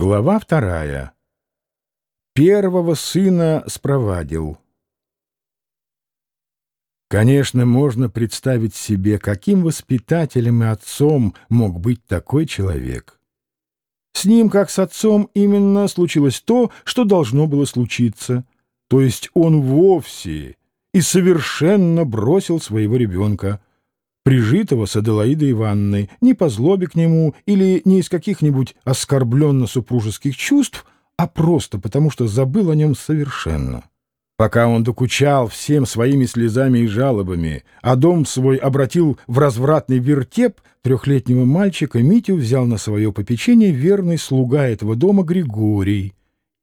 Глава вторая. Первого сына спровадил. Конечно, можно представить себе, каким воспитателем и отцом мог быть такой человек. С ним, как с отцом, именно случилось то, что должно было случиться. То есть он вовсе и совершенно бросил своего ребенка — прижитого с Аделаидой Ивановной, не по злобе к нему или не из каких-нибудь оскорбленно-супружеских чувств, а просто потому, что забыл о нем совершенно. Пока он докучал всем своими слезами и жалобами, а дом свой обратил в развратный вертеп, трехлетнего мальчика Митю взял на свое попечение верный слуга этого дома Григорий.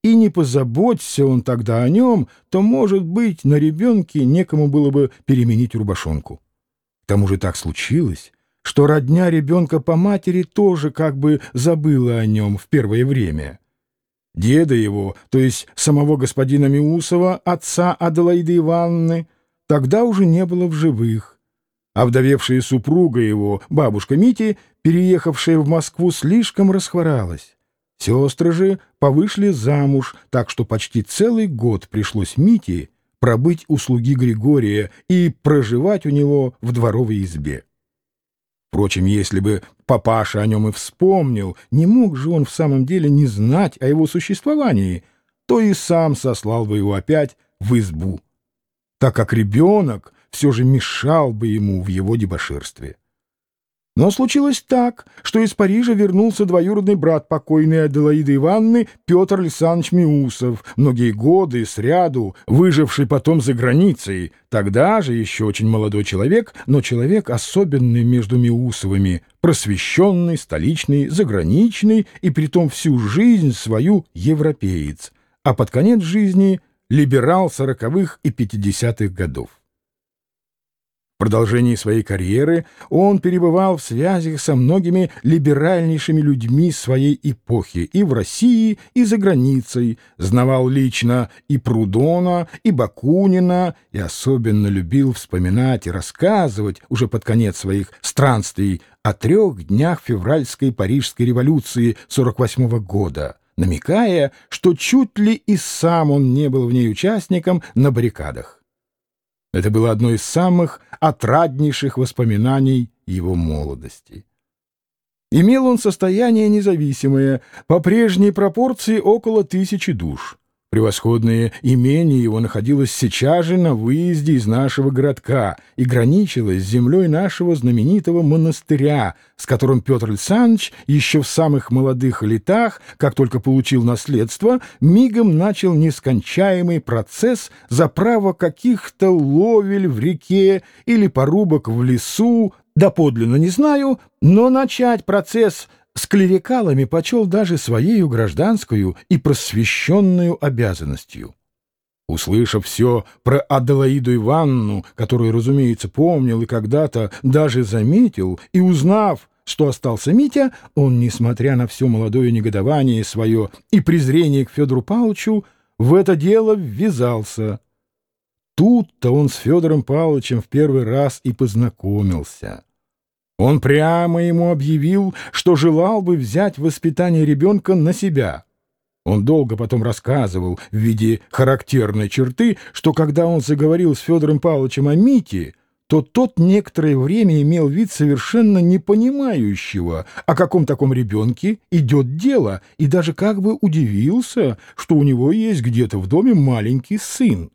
И не позаботься он тогда о нем, то, может быть, на ребенке некому было бы переменить рубашонку. К тому же так случилось, что родня ребенка по матери тоже как бы забыла о нем в первое время. Деда его, то есть самого господина Миусова, отца Аделаиды Ивановны, тогда уже не было в живых. А вдовевшая супруга его, бабушка Мити, переехавшая в Москву, слишком расхворалась. Сестры же повышли замуж, так что почти целый год пришлось Мите пробыть у слуги Григория и проживать у него в дворовой избе. Впрочем, если бы папаша о нем и вспомнил, не мог же он в самом деле не знать о его существовании, то и сам сослал бы его опять в избу, так как ребенок все же мешал бы ему в его дебоширстве. Но случилось так, что из Парижа вернулся двоюродный брат покойной Аделаиды Ивановны Петр Александрович Миусов, многие годы сряду, выживший потом за границей. Тогда же еще очень молодой человек, но человек особенный между Миусовыми, просвещенный, столичный, заграничный и притом всю жизнь свою европеец, а под конец жизни либерал сороковых и пятидесятых годов. В продолжении своей карьеры он перебывал в связях со многими либеральнейшими людьми своей эпохи и в России, и за границей, знавал лично и Прудона, и Бакунина, и особенно любил вспоминать и рассказывать уже под конец своих странствий о трех днях февральской Парижской революции 48 -го года, намекая, что чуть ли и сам он не был в ней участником на баррикадах. Это было одно из самых отраднейших воспоминаний его молодости. Имел он состояние независимое, по прежней пропорции около тысячи душ. Превосходное имение его находилось сейчас же на выезде из нашего городка и граничило с землей нашего знаменитого монастыря, с которым Петр Александрович еще в самых молодых летах, как только получил наследство, мигом начал нескончаемый процесс за право каких-то ловель в реке или порубок в лесу, доподлинно не знаю, но начать процесс с клерикалами почел даже своею гражданскую и просвещенную обязанностью. Услышав все про Аделаиду Ивановну, которую, разумеется, помнил и когда-то даже заметил, и узнав, что остался Митя, он, несмотря на все молодое негодование свое и презрение к Федору Павловичу, в это дело ввязался. Тут-то он с Федором Павловичем в первый раз и познакомился. Он прямо ему объявил, что желал бы взять воспитание ребенка на себя. Он долго потом рассказывал в виде характерной черты, что когда он заговорил с Федором Павловичем о Мите, то тот некоторое время имел вид совершенно непонимающего, о каком таком ребенке идет дело, и даже как бы удивился, что у него есть где-то в доме маленький сын.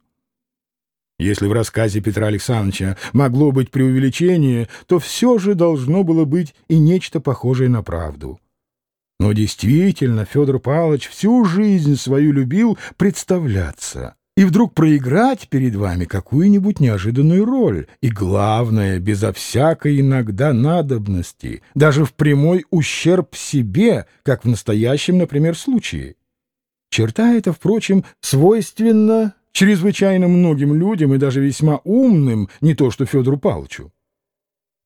Если в рассказе Петра Александровича могло быть преувеличение, то все же должно было быть и нечто похожее на правду. Но действительно Федор Павлович всю жизнь свою любил представляться и вдруг проиграть перед вами какую-нибудь неожиданную роль, и, главное, безо всякой иногда надобности, даже в прямой ущерб себе, как в настоящем, например, случае. Черта эта, впрочем, свойственна чрезвычайно многим людям и даже весьма умным, не то что Федору Павловичу.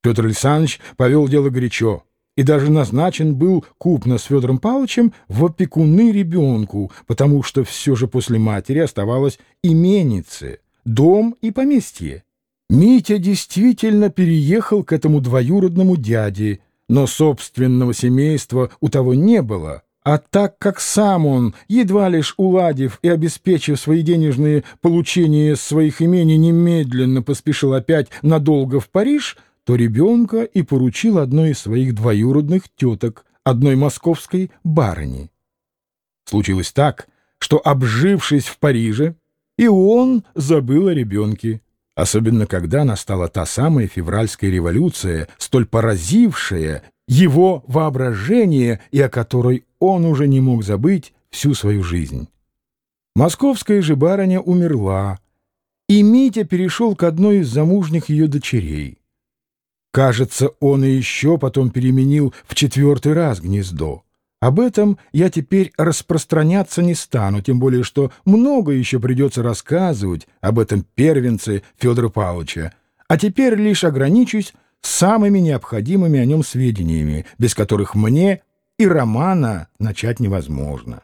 Федор Александрович повел дело горячо и даже назначен был купно с Федором Павловичем в опекуны ребенку, потому что все же после матери оставалось именице, дом и поместье. Митя действительно переехал к этому двоюродному дяде, но собственного семейства у того не было — А так как сам он, едва лишь уладив и обеспечив свои денежные получения своих имений, немедленно поспешил опять надолго в Париж, то ребенка и поручил одной из своих двоюродных теток, одной московской барыни. Случилось так, что, обжившись в Париже, и он забыл о ребенке, особенно когда настала та самая февральская революция, столь поразившая его воображение и о которой он уже не мог забыть всю свою жизнь. Московская же барыня умерла, и Митя перешел к одной из замужних ее дочерей. Кажется, он и еще потом переменил в четвертый раз гнездо. Об этом я теперь распространяться не стану, тем более что много еще придется рассказывать об этом первенце Федора Павловича, а теперь лишь ограничусь самыми необходимыми о нем сведениями, без которых мне и романа начать невозможно.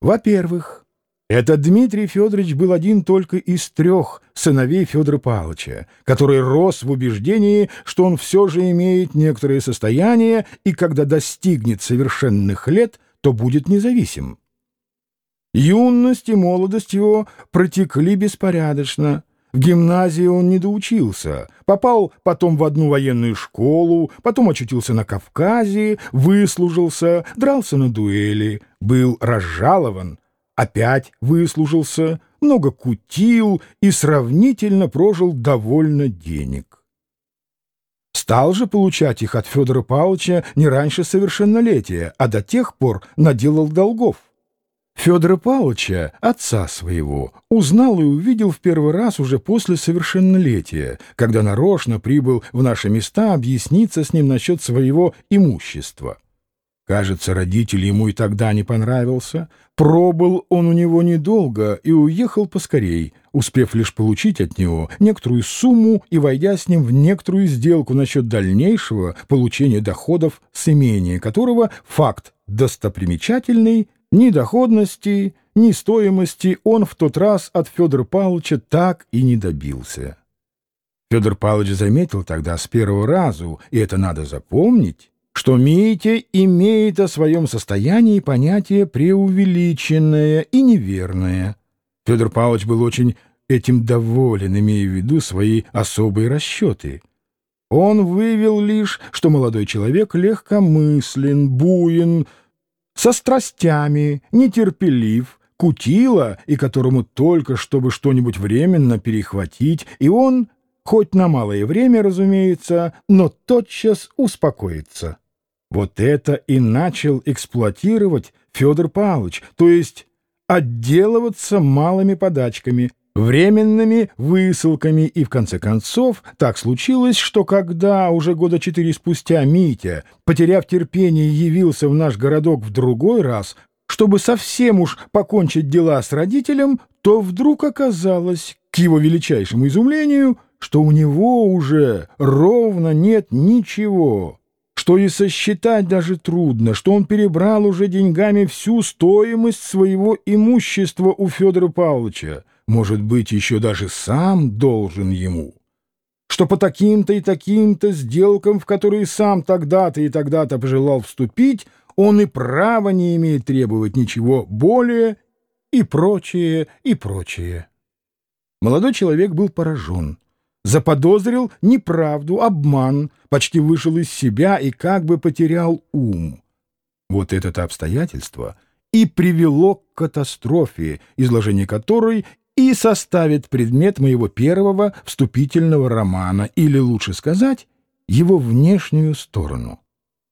Во-первых, этот Дмитрий Федорович был один только из трех сыновей Федора Павловича, который рос в убеждении, что он все же имеет некоторое состояние и когда достигнет совершенных лет, то будет независим. Юность и молодость его протекли беспорядочно. В гимназии он не доучился, попал потом в одну военную школу, потом очутился на Кавказе, выслужился, дрался на дуэли, был разжалован, опять выслужился, много кутил и сравнительно прожил довольно денег. Стал же получать их от Федора Павловича не раньше совершеннолетия, а до тех пор наделал долгов. Федора Павловича, отца своего, узнал и увидел в первый раз уже после совершеннолетия, когда нарочно прибыл в наши места объясниться с ним насчет своего имущества. Кажется, родитель ему и тогда не понравился. Пробыл он у него недолго и уехал поскорей, успев лишь получить от него некоторую сумму и войдя с ним в некоторую сделку насчет дальнейшего получения доходов с имения, которого факт достопримечательный, ни доходности, ни стоимости он в тот раз от Федора Павловича так и не добился. Федор Павлович заметил тогда с первого разу, и это надо запомнить, что Митя имеет о своем состоянии понятие преувеличенное и неверное. Федор Павлович был очень этим доволен, имея в виду свои особые расчеты. Он вывел лишь, что молодой человек легкомыслен, буен, со страстями, нетерпелив, кутила, и которому только чтобы что-нибудь временно перехватить, и он, хоть на малое время, разумеется, но тотчас успокоится. Вот это и начал эксплуатировать Федор Павлович, то есть отделываться малыми подачками, временными высылками, и в конце концов так случилось, что когда уже года четыре спустя Митя, потеряв терпение, явился в наш городок в другой раз, чтобы совсем уж покончить дела с родителем, то вдруг оказалось, к его величайшему изумлению, что у него уже ровно нет ничего что и сосчитать даже трудно, что он перебрал уже деньгами всю стоимость своего имущества у Федора Павловича, может быть, еще даже сам должен ему, что по таким-то и таким-то сделкам, в которые сам тогда-то и тогда-то пожелал вступить, он и права не имеет требовать ничего более и прочее, и прочее. Молодой человек был поражен заподозрил неправду, обман, почти вышел из себя и как бы потерял ум. Вот это обстоятельство и привело к катастрофе, изложение которой и составит предмет моего первого вступительного романа, или, лучше сказать, его внешнюю сторону.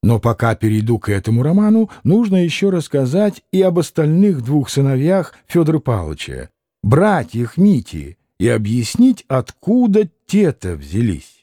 Но пока перейду к этому роману, нужно еще рассказать и об остальных двух сыновьях Федора Павловича, братьях Мити, и объяснить, откуда те-то взялись.